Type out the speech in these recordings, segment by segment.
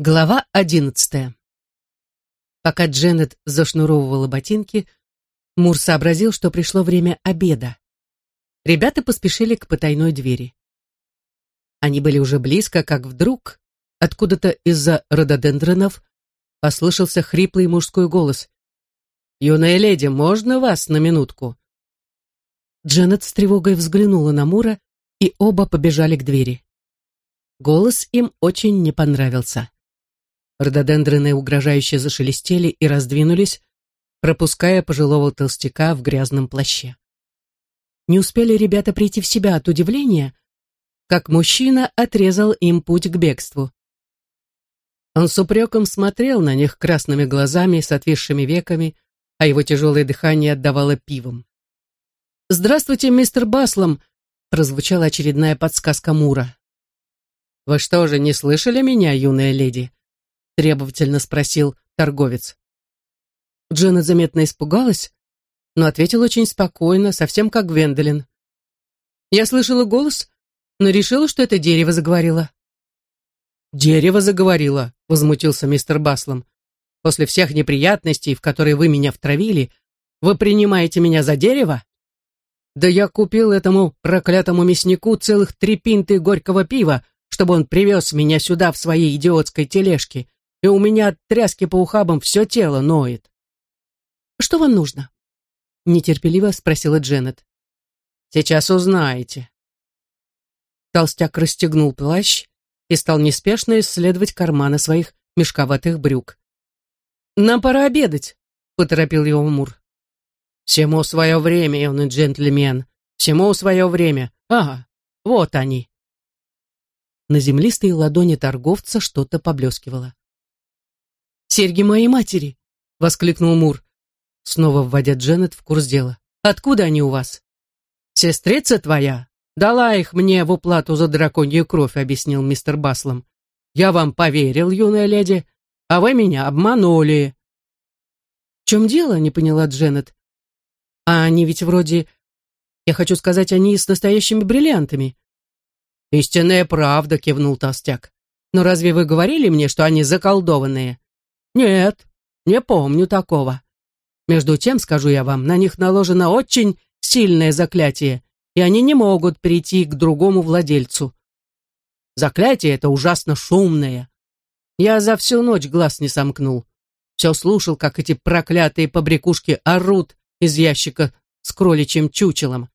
Глава одиннадцатая. Пока Дженнет зашнуровывала ботинки, Мур сообразил, что пришло время обеда. Ребята поспешили к потайной двери. Они были уже близко, как вдруг откуда-то из-за рододендронов послышался хриплый мужской голос. «Юная леди, можно вас на минутку?» Дженнет с тревогой взглянула на Мура, и оба побежали к двери. Голос им очень не понравился. Рододендроны угрожающе зашелестели и раздвинулись, пропуская пожилого толстяка в грязном плаще. Не успели ребята прийти в себя от удивления, как мужчина отрезал им путь к бегству. Он с упреком смотрел на них красными глазами с отвисшими веками, а его тяжелое дыхание отдавало пивом. «Здравствуйте, мистер Баслом!» — прозвучала очередная подсказка Мура. «Вы что же, не слышали меня, юная леди?» Требовательно спросил торговец. Дженна заметно испугалась, но ответила очень спокойно, совсем как Гвендолин. Я слышала голос, но решила, что это дерево заговорило. «Дерево заговорило», — возмутился мистер Баслом. «После всех неприятностей, в которые вы меня втравили, вы принимаете меня за дерево? Да я купил этому проклятому мяснику целых три пинты горького пива, чтобы он привез меня сюда в своей идиотской тележке, и у меня от тряски по ухабам все тело ноет. «Что вам нужно?» — нетерпеливо спросила Дженнет. «Сейчас узнаете». Толстяк расстегнул плащ и стал неспешно исследовать карманы своих мешковатых брюк. «Нам пора обедать», — поторопил его Мур. «Всему свое время, юный джентльмен, всему свое время. Ага, вот они». На землистой ладони торговца что-то поблескивало серьги моей матери!» — воскликнул Мур, снова вводя Дженнет в курс дела. «Откуда они у вас?» «Сестрица твоя дала их мне в уплату за драконью кровь», — объяснил мистер Баслом. «Я вам поверил, юная леди, а вы меня обманули». «В чем дело?» — не поняла Дженнет. «А они ведь вроде... Я хочу сказать, они с настоящими бриллиантами». «Истинная правда», — кивнул толстяк. «Но разве вы говорили мне, что они заколдованные?» Нет, не помню такого. Между тем, скажу я вам, на них наложено очень сильное заклятие, и они не могут перейти к другому владельцу. Заклятие это ужасно шумное. Я за всю ночь глаз не сомкнул. Все слушал, как эти проклятые побрякушки орут из ящика с кроличьим чучелом.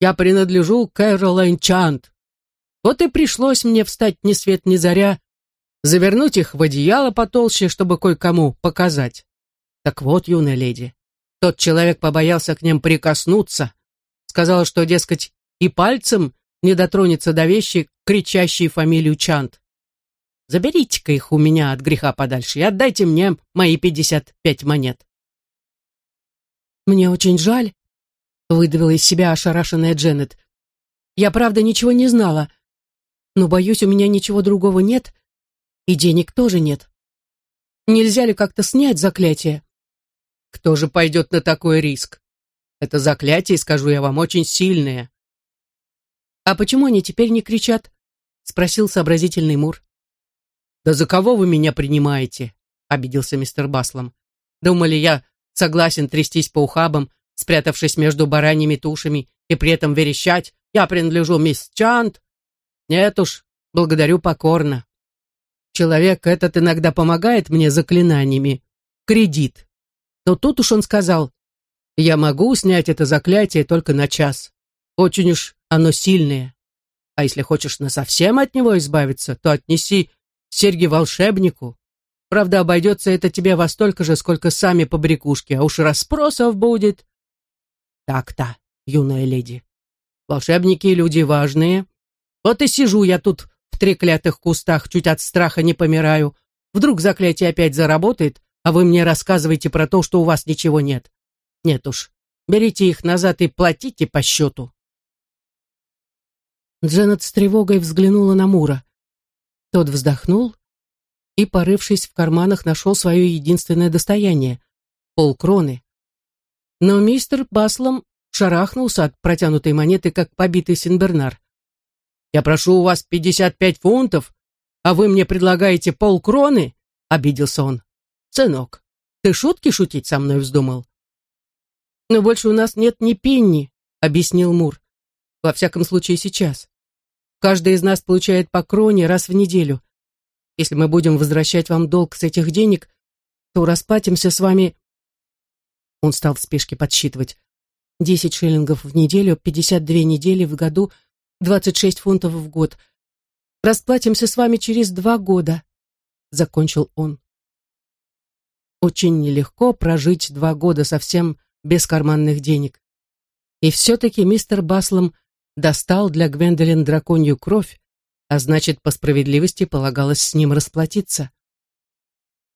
Я принадлежу Кэролайн Чант. Вот и пришлось мне встать ни свет ни заря завернуть их в одеяло потолще, чтобы кое-кому показать. Так вот, юная леди, тот человек побоялся к ним прикоснуться, сказал, что, дескать, и пальцем не дотронется до вещи, кричащей фамилию Чант. Заберите-ка их у меня от греха подальше и отдайте мне мои пятьдесят пять монет. Мне очень жаль, выдавила из себя ошарашенная Дженнет. Я, правда, ничего не знала, но, боюсь, у меня ничего другого нет, и денег тоже нет. Нельзя ли как-то снять заклятие? Кто же пойдет на такой риск? Это заклятие, скажу я вам, очень сильное. А почему они теперь не кричат? Спросил сообразительный Мур. Да за кого вы меня принимаете? Обиделся мистер Баслом. Думали, я согласен трястись по ухабам, спрятавшись между бараньими тушами и при этом верещать, я принадлежу мисс Чант. Нет уж, благодарю покорно. Человек этот иногда помогает мне заклинаниями. Кредит. Но тут уж он сказал, я могу снять это заклятие только на час. Очень уж оно сильное. А если хочешь насовсем от него избавиться, то отнеси серьги волшебнику. Правда, обойдется это тебе во столько же, сколько сами побрякушки, а уж расспросов будет. Так-то, юная леди. Волшебники люди важные. Вот и сижу я тут в треклятых кустах чуть от страха не помираю. Вдруг заклятие опять заработает, а вы мне рассказываете про то, что у вас ничего нет. Нет уж, берите их назад и платите по счету. Дженнет с тревогой взглянула на Мура. Тот вздохнул и, порывшись в карманах, нашел свое единственное достояние — полкроны. Но мистер Баслом шарахнулся от протянутой монеты, как побитый Синбернар. Я прошу у вас пятьдесят пять фунтов, а вы мне предлагаете полкроны?» — обиделся он. «Сынок, ты шутки шутить со мной вздумал?» «Но больше у нас нет ни пенни», — объяснил Мур. «Во всяком случае сейчас. Каждый из нас получает по кроне раз в неделю. Если мы будем возвращать вам долг с этих денег, то расплатимся с вами...» Он стал в спешке подсчитывать. «Десять шиллингов в неделю, пятьдесят две недели в году, двадцать шесть фунтов в год. Расплатимся с вами через два года», — закончил он. Очень нелегко прожить два года совсем без карманных денег. И все-таки мистер Баслом достал для Гвендолин драконью кровь, а значит, по справедливости полагалось с ним расплатиться.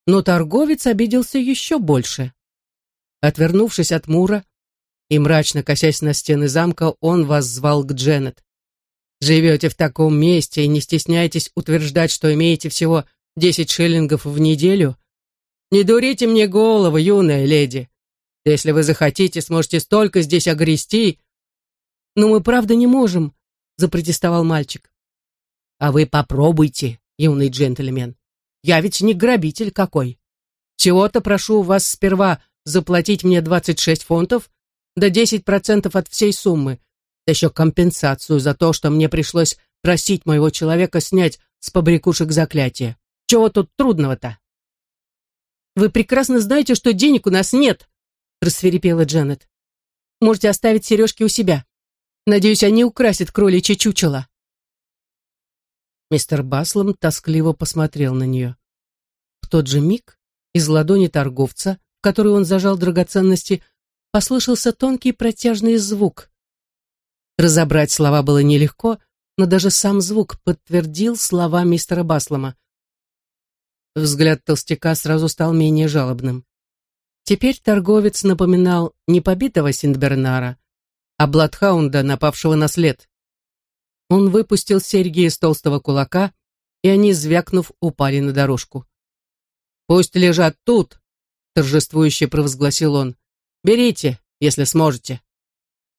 Но торговец обиделся еще больше. Отвернувшись от Мура и мрачно косясь на стены замка, он воззвал к Дженнет. «Живете в таком месте и не стесняйтесь утверждать, что имеете всего десять шиллингов в неделю? Не дурите мне голову, юная леди. Если вы захотите, сможете столько здесь огрести». «Но мы правда не можем», — запротестовал мальчик. «А вы попробуйте, юный джентльмен. Я ведь не грабитель какой. Всего-то прошу вас сперва заплатить мне 26 фунтов, да 10% от всей суммы, да еще компенсацию за то, что мне пришлось просить моего человека снять с побрякушек заклятие. Чего тут трудного-то? Вы прекрасно знаете, что денег у нас нет, рассверепела Джанет. Можете оставить сережки у себя. Надеюсь, они украсят кроличье чучело. Мистер Баслом тоскливо посмотрел на нее. В тот же миг из ладони торговца, в которую он зажал драгоценности, послышался тонкий протяжный звук. Разобрать слова было нелегко, но даже сам звук подтвердил слова мистера Баслома. Взгляд толстяка сразу стал менее жалобным. Теперь торговец напоминал не побитого Синдбернара, а Бладхаунда, напавшего на след. Он выпустил серьги из толстого кулака, и они, звякнув, упали на дорожку. «Пусть лежат тут!» — торжествующе провозгласил он. «Берите, если сможете.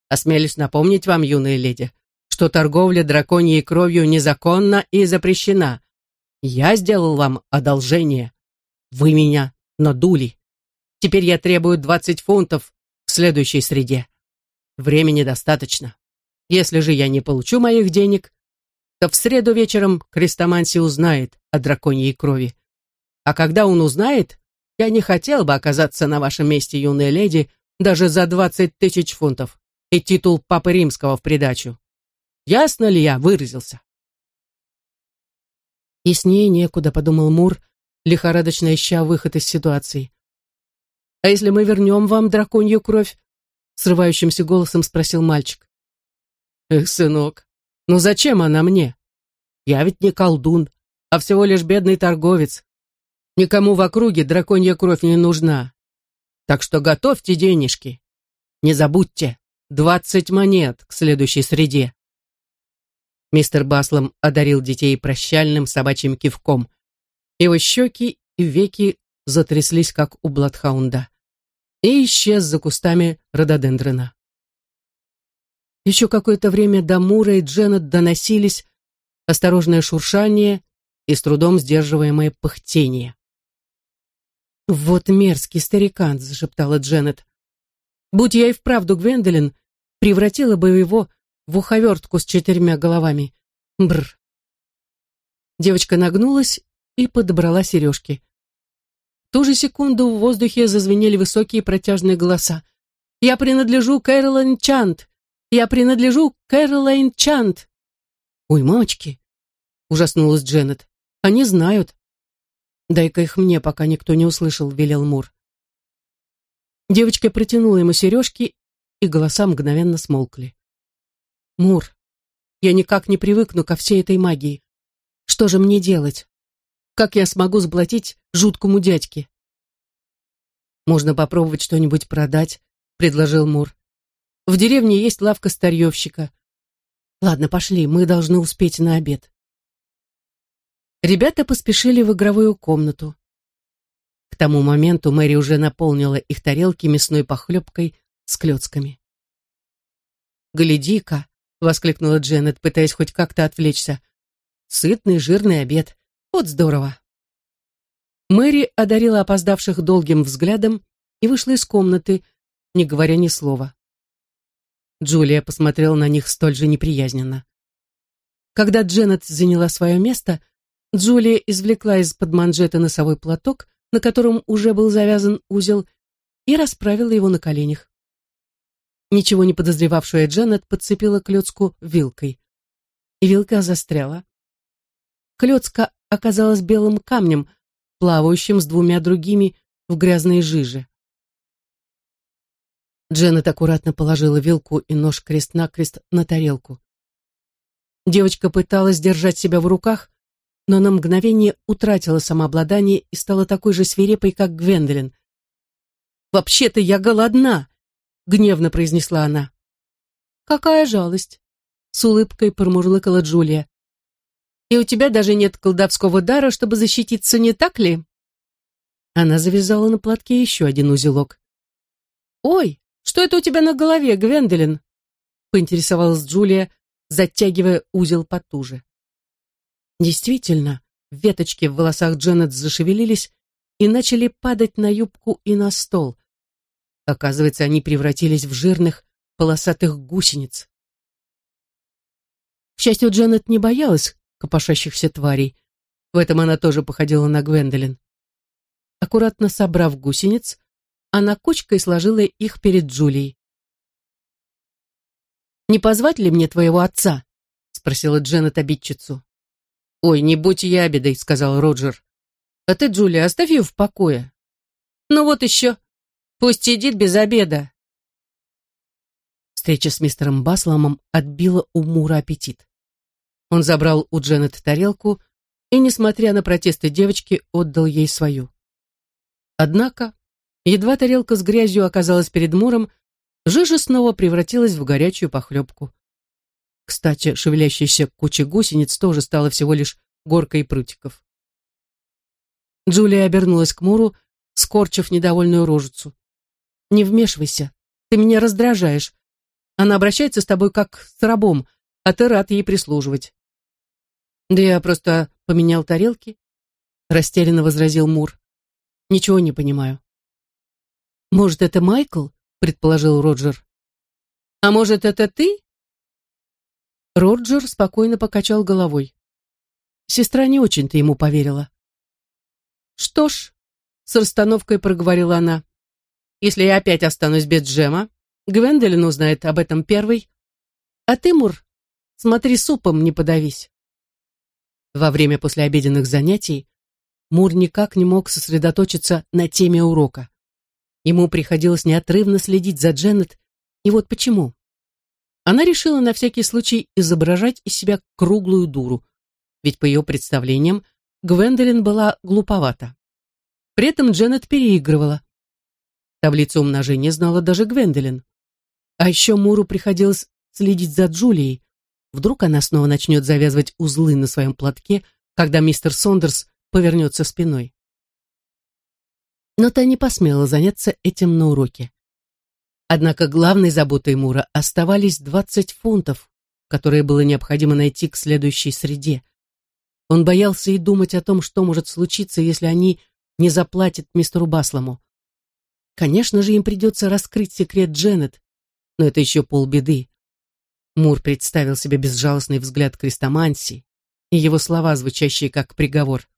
Осмелюсь напомнить вам, юная леди, что торговля драконьей кровью незаконна и запрещена. Я сделал вам одолжение. Вы меня надули. Теперь я требую двадцать фунтов в следующей среде. Времени достаточно. Если же я не получу моих денег, то в среду вечером Крестоманси узнает о драконьей крови. А когда он узнает, я не хотел бы оказаться на вашем месте, юная леди, даже за двадцать тысяч фунтов и титул Папы Римского в придачу. Ясно ли я выразился? Яснее некуда, подумал Мур, лихорадочно ища выход из ситуации. «А если мы вернем вам драконью кровь?» Срывающимся голосом спросил мальчик. Эх, сынок, ну зачем она мне? Я ведь не колдун, а всего лишь бедный торговец. Никому в округе драконья кровь не нужна. Так что готовьте денежки. Не забудьте, двадцать монет к следующей среде. Мистер Баслом одарил детей прощальным собачьим кивком. Его щеки и веки затряслись, как у Бладхаунда, и исчез за кустами рододендрона. Еще какое-то время до Мура и Дженнет доносились осторожное шуршание и с трудом сдерживаемое пыхтение. «Вот мерзкий старикан», — зашептала Дженнет. «Будь я и вправду Гвендолин, превратила бы его в уховертку с четырьмя головами. Бр. Девочка нагнулась и подобрала сережки. В ту же секунду в воздухе зазвенели высокие протяжные голоса. «Я принадлежу Кэролайн Чант! Я принадлежу Кэролайн Чант. Ой, мамочки, ужаснулась Дженнет. Они знают. Дай-ка их мне, пока никто не услышал, велел Мур. Девочка протянула ему сережки, и голоса мгновенно смолкли. Мур, я никак не привыкну ко всей этой магии. Что же мне делать? Как я смогу сплотить жуткому дядьке? Можно попробовать что-нибудь продать, предложил Мур. В деревне есть лавка старьевщика. Ладно, пошли, мы должны успеть на обед. Ребята поспешили в игровую комнату. К тому моменту Мэри уже наполнила их тарелки мясной похлебкой с клетками. «Гляди-ка!» — воскликнула Дженнет, пытаясь хоть как-то отвлечься. «Сытный, жирный обед. Вот здорово. Мэри одарила опоздавших долгим взглядом и вышла из комнаты, не говоря ни слова. Джулия посмотрела на них столь же неприязненно. Когда Дженнет заняла свое место, Джулия извлекла из-под манжета носовой платок, на котором уже был завязан узел, и расправила его на коленях. Ничего не подозревавшая Дженнет подцепила клетку вилкой. И вилка застряла. Клетка оказалась белым камнем, плавающим с двумя другими в грязной жиже. Дженнет аккуратно положила вилку и нож крест-накрест на тарелку. Девочка пыталась держать себя в руках, но на мгновение утратила самообладание и стала такой же свирепой, как Гвендолин. «Вообще-то я голодна!» — гневно произнесла она. «Какая жалость!» — с улыбкой промурлыкала Джулия. «И у тебя даже нет колдовского дара, чтобы защититься, не так ли?» Она завязала на платке еще один узелок. «Ой, что это у тебя на голове, Гвендолин?» — поинтересовалась Джулия, затягивая узел потуже. Действительно, веточки в волосах Дженнет зашевелились и начали падать на юбку и на стол. Оказывается, они превратились в жирных, полосатых гусениц. К счастью, Дженнет не боялась копошащихся тварей. В этом она тоже походила на Гвендолин. Аккуратно собрав гусениц, она кучкой сложила их перед Джулией. «Не позвать ли мне твоего отца?» — спросила Дженнет обидчицу. «Ой, не будь ябедой», — сказал Роджер. «А ты, Джулия, оставь ее в покое». «Ну вот еще. Пусть сидит без обеда». Встреча с мистером Басломом отбила у Мура аппетит. Он забрал у Дженнет тарелку и, несмотря на протесты девочки, отдал ей свою. Однако Едва тарелка с грязью оказалась перед Муром, жижа снова превратилась в горячую похлебку. Кстати, шевелящаяся куча гусениц тоже стала всего лишь горкой прутиков. Джулия обернулась к Муру, скорчив недовольную рожицу. «Не вмешивайся, ты меня раздражаешь. Она обращается с тобой как с рабом, а ты рад ей прислуживать». «Да я просто поменял тарелки», — растерянно возразил Мур. «Ничего не понимаю». «Может, это Майкл?» — предположил Роджер. «А может, это ты?» Роджер спокойно покачал головой. Сестра не очень-то ему поверила. «Что ж», — с расстановкой проговорила она, «если я опять останусь без Джема, Гвендолин узнает об этом первый. А ты, Мур, смотри, супом не подавись». Во время послеобеденных занятий Мур никак не мог сосредоточиться на теме урока. Ему приходилось неотрывно следить за Дженнет, и вот почему. Она решила на всякий случай изображать из себя круглую дуру, ведь по ее представлениям Гвендолин была глуповата. При этом Дженнет переигрывала. Таблицу умножения знала даже Гвендолин. А еще Муру приходилось следить за Джулией. Вдруг она снова начнет завязывать узлы на своем платке, когда мистер Сондерс повернется спиной но та не посмела заняться этим на уроке. Однако главной заботой Мура оставались 20 фунтов, которые было необходимо найти к следующей среде. Он боялся и думать о том, что может случиться, если они не заплатят мистеру Баслому. Конечно же, им придется раскрыть секрет Дженнет, но это еще полбеды. Мур представил себе безжалостный взгляд Крестоманси и его слова, звучащие как приговор.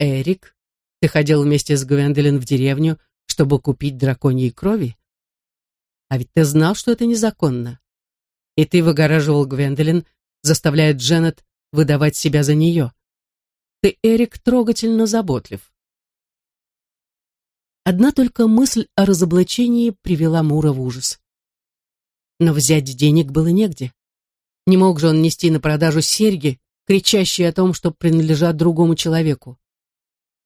«Эрик, ты ходил вместе с Гвендолин в деревню, чтобы купить драконьей крови? А ведь ты знал, что это незаконно. И ты выгораживал Гвендолин, заставляя Дженнет выдавать себя за нее. Ты, Эрик, трогательно заботлив. Одна только мысль о разоблачении привела Мура в ужас. Но взять денег было негде. Не мог же он нести на продажу серьги, кричащие о том, что принадлежат другому человеку.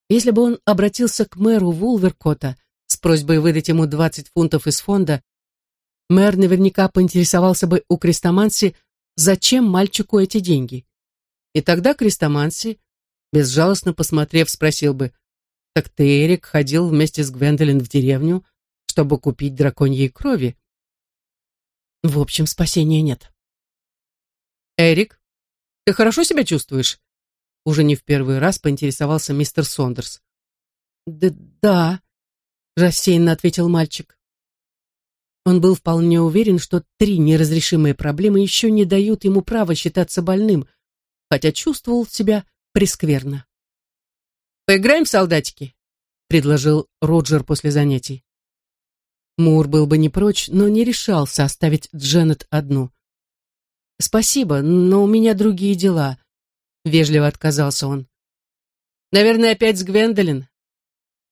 Если бы он обратился к мэру Вулверкота с просьбой выдать ему 20 фунтов из фонда, мэр наверняка поинтересовался бы у Крестоманси, зачем мальчику эти деньги. И тогда Крестоманси, безжалостно посмотрев, спросил бы, «Так ты, Эрик, ходил вместе с Гвендолин в деревню, чтобы купить драконьей крови?» В общем, спасения нет. «Эрик, ты хорошо себя чувствуешь?» уже не в первый раз поинтересовался мистер Сондерс. «Да, да», — рассеянно ответил мальчик. Он был вполне уверен, что три неразрешимые проблемы еще не дают ему права считаться больным, хотя чувствовал себя прескверно. «Поиграем в солдатики?» — предложил Роджер после занятий. Мур был бы не прочь, но не решался оставить Дженнет одну. «Спасибо, но у меня другие дела», — вежливо отказался он. «Наверное, опять с Гвендолин.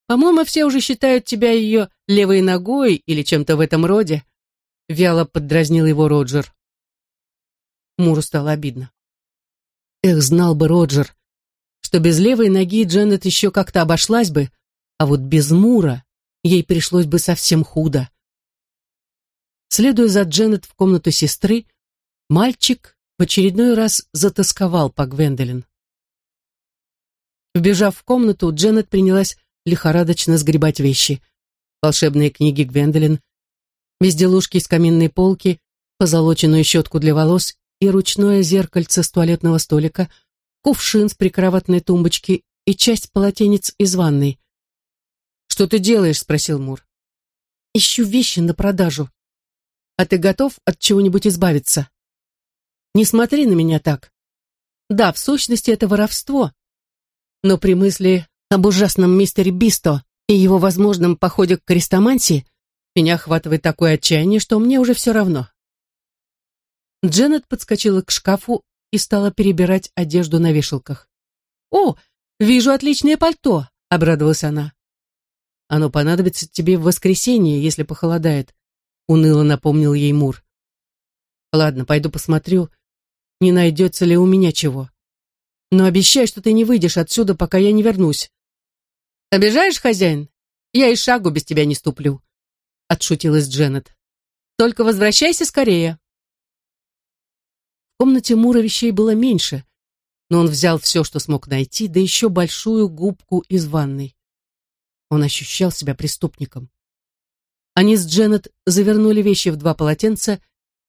По-моему, все уже считают тебя ее левой ногой или чем-то в этом роде», — вяло поддразнил его Роджер. Муру стало обидно. Эх, знал бы Роджер, что без левой ноги Дженнет еще как-то обошлась бы, а вот без Мура ей пришлось бы совсем худо. Следуя за Дженнет в комнату сестры, мальчик в очередной раз затасковал по Гвендолин. Вбежав в комнату, Дженнет принялась лихорадочно сгребать вещи. Волшебные книги Гвендолин, безделушки из каминной полки, позолоченную щетку для волос и ручное зеркальце с туалетного столика, кувшин с прикроватной тумбочки и часть полотенец из ванной. «Что ты делаешь?» — спросил Мур. «Ищу вещи на продажу. А ты готов от чего-нибудь избавиться?» «Не смотри на меня так. Да, в сущности, это воровство. Но при мысли об ужасном мистере Бисто и его возможном походе к крестомантии меня охватывает такое отчаяние, что мне уже все равно». Дженнет подскочила к шкафу и стала перебирать одежду на вешалках. «О, вижу отличное пальто!» — обрадовалась она. Оно понадобится тебе в воскресенье, если похолодает», — уныло напомнил ей Мур. «Ладно, пойду посмотрю, не найдется ли у меня чего. Но обещай, что ты не выйдешь отсюда, пока я не вернусь». «Обижаешь, хозяин? Я и шагу без тебя не ступлю», — отшутилась Дженнет. «Только возвращайся скорее». Комнате Мура вещей было меньше, но он взял все, что смог найти, да еще большую губку из ванной. Он ощущал себя преступником. Они с Дженнет завернули вещи в два полотенца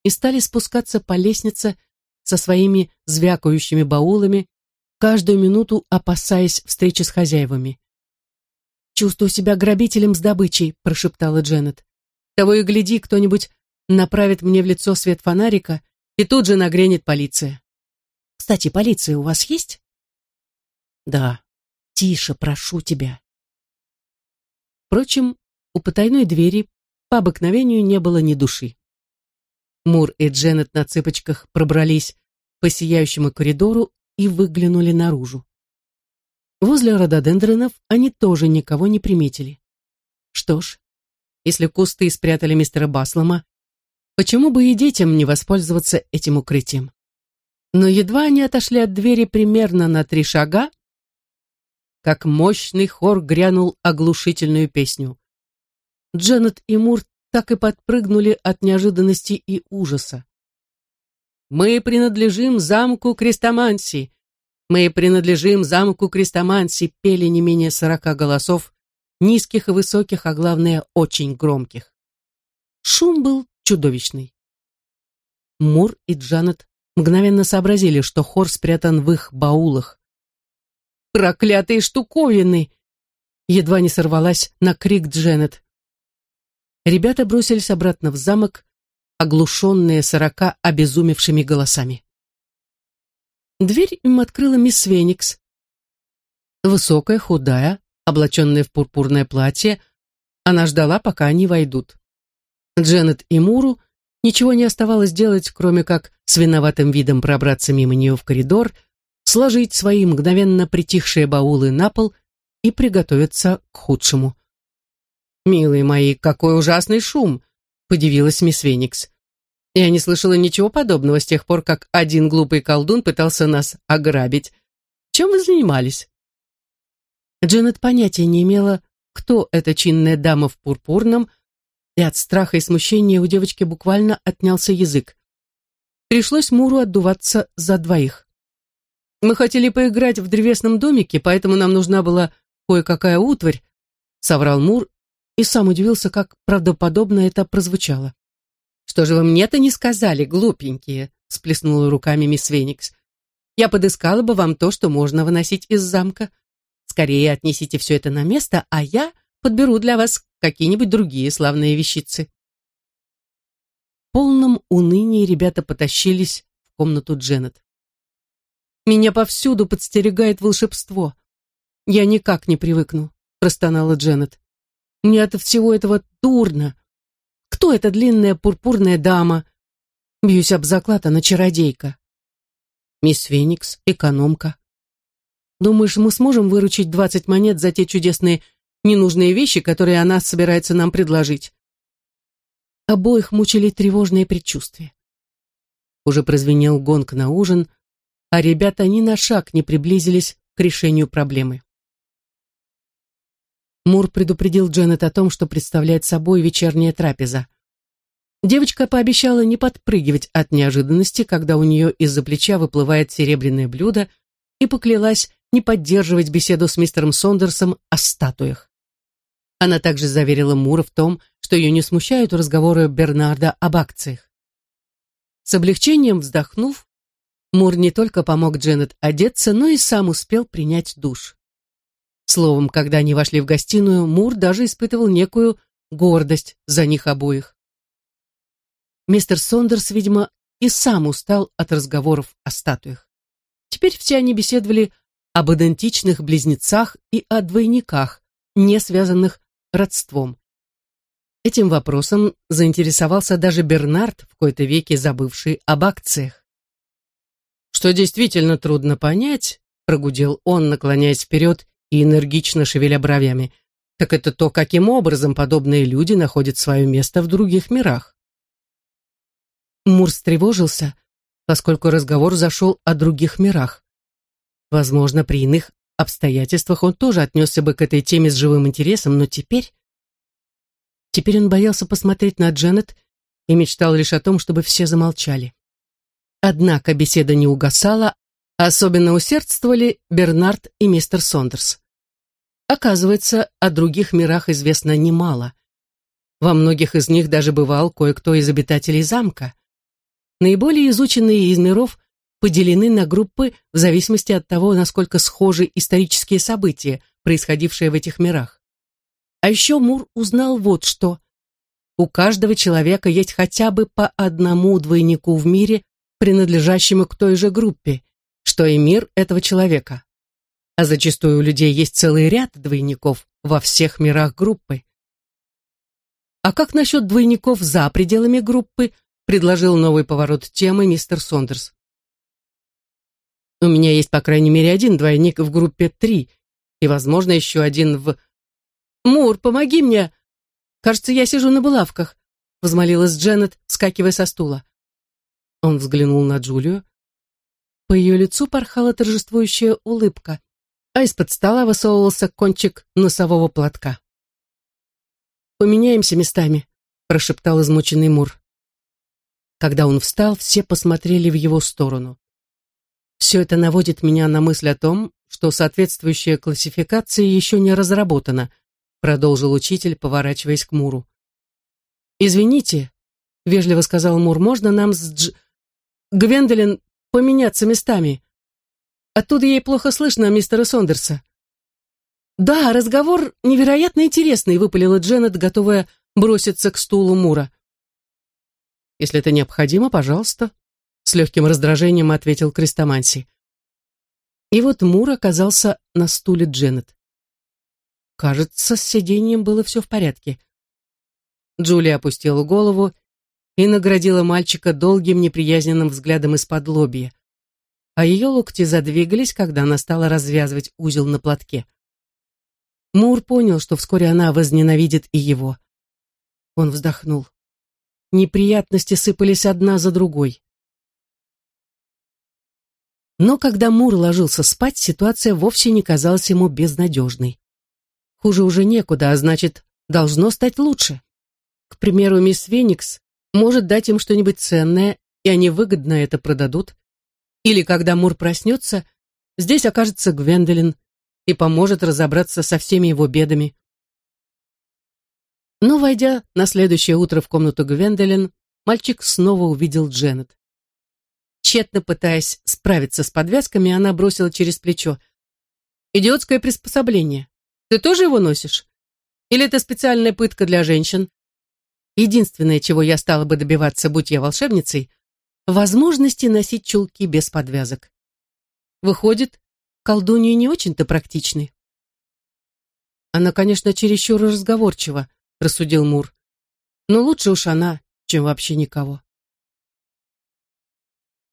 и стали спускаться по лестнице со своими звякающими баулами, каждую минуту опасаясь встречи с хозяевами. «Чувствую себя грабителем с добычей», — прошептала Дженнет. «Того и гляди, кто-нибудь направит мне в лицо свет фонарика, и тут же нагрянет полиция. Кстати, полиция у вас есть?» «Да. Тише, прошу тебя. Впрочем, у потайной двери по обыкновению не было ни души. Мур и Дженнет на цыпочках пробрались по сияющему коридору и выглянули наружу. Возле рододендронов они тоже никого не приметили. Что ж, если кусты спрятали мистера Баслома, почему бы и детям не воспользоваться этим укрытием? Но едва они отошли от двери примерно на три шага, как мощный хор грянул оглушительную песню. Дженнет и Мур так и подпрыгнули от неожиданности и ужаса. «Мы принадлежим замку Крестоманси! Мы принадлежим замку Крестоманси!» пели не менее сорока голосов, низких и высоких, а главное, очень громких. Шум был чудовищный. Мур и Джанет мгновенно сообразили, что хор спрятан в их баулах. Проклятые штуковины!» Едва не сорвалась на крик Дженнет. Ребята бросились обратно в замок, оглушенные сорока обезумевшими голосами. Дверь им открыла мисс Феникс. Высокая, худая, облаченная в пурпурное платье, она ждала, пока они войдут. Дженнет и Муру ничего не оставалось делать, кроме как с виноватым видом пробраться мимо нее в коридор сложить свои мгновенно притихшие баулы на пол и приготовиться к худшему. «Милые мои, какой ужасный шум!» — подивилась мисс Веникс. «Я не слышала ничего подобного с тех пор, как один глупый колдун пытался нас ограбить. Чем вы занимались?» Дженнет понятия не имела, кто эта чинная дама в пурпурном, и от страха и смущения у девочки буквально отнялся язык. Пришлось Муру отдуваться за двоих. Мы хотели поиграть в древесном домике, поэтому нам нужна была кое-какая утварь, соврал Мур и сам удивился, как правдоподобно это прозвучало. «Что же вы мне-то не сказали, глупенькие?» сплеснула руками мисс Веникс. я подыскала бы вам то, что можно выносить из замка. Скорее отнесите все это на место, а я подберу для вас какие-нибудь другие славные вещицы. В полном унынии ребята потащились в комнату Дженнет. «Меня повсюду подстерегает волшебство. Я никак не привыкну», — простонала Дженнет. «Мне от всего этого дурно. Кто эта длинная пурпурная дама? Бьюсь об заклад, она чародейка». «Мисс Феникс, экономка». «Думаешь, мы сможем выручить двадцать монет за те чудесные ненужные вещи, которые она собирается нам предложить?» Обоих мучили тревожные предчувствия. Уже прозвенел гонг на ужин, а ребята ни на шаг не приблизились к решению проблемы. Мур предупредил Дженнет о том, что представляет собой вечерняя трапеза. Девочка пообещала не подпрыгивать от неожиданности, когда у нее из-за плеча выплывает серебряное блюдо, и поклялась не поддерживать беседу с мистером Сондерсом о статуях. Она также заверила Мура в том, что ее не смущают разговоры Бернарда об акциях. С облегчением вздохнув, Мур не только помог Дженнет одеться, но и сам успел принять душ. Словом, когда они вошли в гостиную, Мур даже испытывал некую гордость за них обоих. Мистер Сондерс, видимо, и сам устал от разговоров о статуях. Теперь все они беседовали об идентичных близнецах и о двойниках, не связанных родством. Этим вопросом заинтересовался даже Бернард, в кои-то веке забывший об акциях. «Что действительно трудно понять», — прогудел он, наклоняясь вперед и энергично шевеля бровями, так это то, каким образом подобные люди находят свое место в других мирах. Мур встревожился, поскольку разговор зашел о других мирах. Возможно, при иных обстоятельствах он тоже отнесся бы к этой теме с живым интересом, но теперь... Теперь он боялся посмотреть на Дженнет и мечтал лишь о том, чтобы все замолчали. Однако беседа не угасала, особенно усердствовали Бернард и мистер Сондерс. Оказывается, о других мирах известно немало. Во многих из них даже бывал кое-кто из обитателей замка. Наиболее изученные из миров поделены на группы в зависимости от того, насколько схожи исторические события, происходившие в этих мирах. А еще Мур узнал вот что. У каждого человека есть хотя бы по одному двойнику в мире, принадлежащему к той же группе, что и мир этого человека. А зачастую у людей есть целый ряд двойников во всех мирах группы. А как насчет двойников за пределами группы, предложил новый поворот темы мистер Сондерс. У меня есть, по крайней мере, один двойник в группе 3 и, возможно, еще один в... «Мур, помоги мне! Кажется, я сижу на булавках», — взмолилась Дженнет, вскакивая со стула. Он взглянул на Джулию. По ее лицу порхала торжествующая улыбка, а из-под стола высовывался кончик носового платка. «Поменяемся местами», — прошептал измученный Мур. Когда он встал, все посмотрели в его сторону. Все это наводит меня на мысль о том, что соответствующая классификация еще не разработана, продолжил учитель, поворачиваясь к Муру. «Извините», — вежливо сказал Мур, — «можно нам с Дж... Гвендолин поменяться местами? Оттуда ей плохо слышно мистера Сондерса». «Да, разговор невероятно интересный», — выпалила Дженнет, готовая броситься к стулу Мура. «Если это необходимо, пожалуйста», с легким раздражением ответил Крестоманси. И вот Мур оказался на стуле Дженнет. Кажется, с сиденьем было все в порядке. Джулия опустила голову и наградила мальчика долгим неприязненным взглядом из-под лобья, а ее локти задвигались, когда она стала развязывать узел на платке. Мур понял, что вскоре она возненавидит и его. Он вздохнул. Неприятности сыпались одна за другой. Но когда Мур ложился спать, ситуация вовсе не казалась ему безнадежной. Хуже уже некуда, а значит, должно стать лучше. К примеру, мисс Феникс может дать им что-нибудь ценное, и они выгодно это продадут. Или когда Мур проснется, здесь окажется Гвендолин и поможет разобраться со всеми его бедами. Но, войдя на следующее утро в комнату Гвендолин, мальчик снова увидел Дженнет. Тщетно пытаясь справиться с подвязками, она бросила через плечо. «Идиотское приспособление. Ты тоже его носишь? Или это специальная пытка для женщин?» Единственное, чего я стала бы добиваться, будь я волшебницей, возможности носить чулки без подвязок. Выходит, колдунья не очень-то практичны. Она, конечно, чересчур разговорчива, рассудил Мур. Но лучше уж она, чем вообще никого.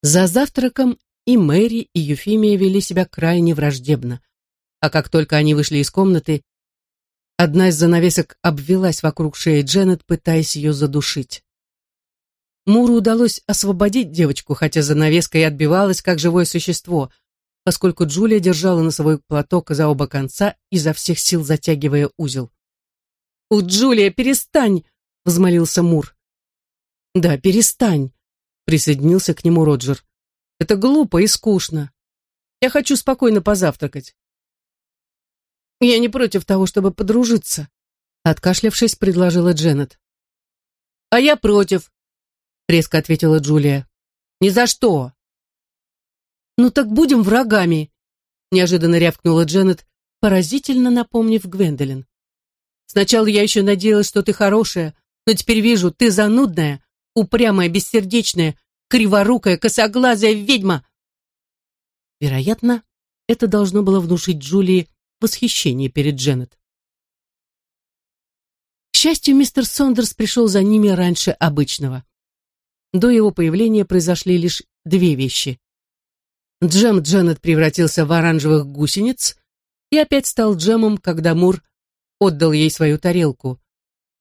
За завтраком и Мэри, и Юфимия вели себя крайне враждебно. А как только они вышли из комнаты, одна из занавесок обвелась вокруг шеи Дженнет, пытаясь ее задушить. Муру удалось освободить девочку, хотя занавеска и отбивалась, как живое существо, поскольку Джулия держала носовой платок за оба конца, изо всех сил затягивая узел. «У Джулия, перестань!» — взмолился Мур. «Да, перестань!» Присоединился к нему Роджер. «Это глупо и скучно. Я хочу спокойно позавтракать». «Я не против того, чтобы подружиться», откашлявшись, предложила Дженнет. «А я против», резко ответила Джулия. «Ни за что!» «Ну так будем врагами», неожиданно рявкнула Дженнет, поразительно напомнив Гвендолин. «Сначала я еще надеялась, что ты хорошая, но теперь вижу, ты занудная, упрямая, бессердечная, криворукая, косоглазая ведьма. Вероятно, это должно было внушить Джулии восхищение перед Дженнет. К счастью, мистер Сондерс пришел за ними раньше обычного. До его появления произошли лишь две вещи. Джем Дженнет превратился в оранжевых гусениц и опять стал джемом, когда Мур отдал ей свою тарелку,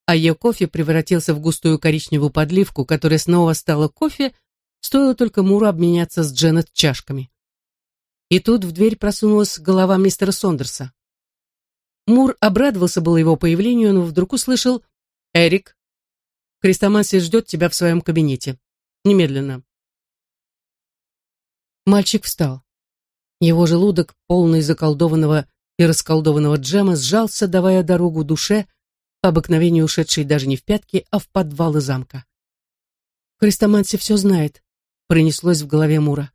а ее кофе превратился в густую коричневую подливку, которая снова стала кофе, стоило только Муру обменяться с Дженнет чашками. И тут в дверь просунулась голова мистера Сондерса. Мур обрадовался было его появлению, но вдруг услышал «Эрик, Крестомансия ждет тебя в своем кабинете. Немедленно». Мальчик встал. Его желудок, полный заколдованного и расколдованного джема, сжался, давая дорогу душе, по обыкновению ушедший даже не в пятки, а в подвалы замка. Христоманси все знает, пронеслось в голове Мура.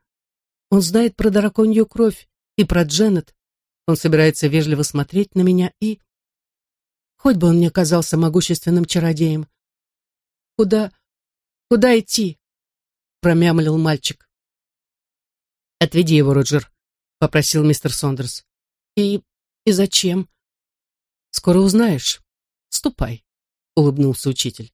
Он знает про драконью кровь и про Дженнет. Он собирается вежливо смотреть на меня и... Хоть бы он не оказался могущественным чародеем. Куда... куда идти? Промямлил мальчик. Отведи его, Роджер, попросил мистер Сондерс. И... и зачем? Скоро узнаешь. «Ступай», — улыбнулся учитель.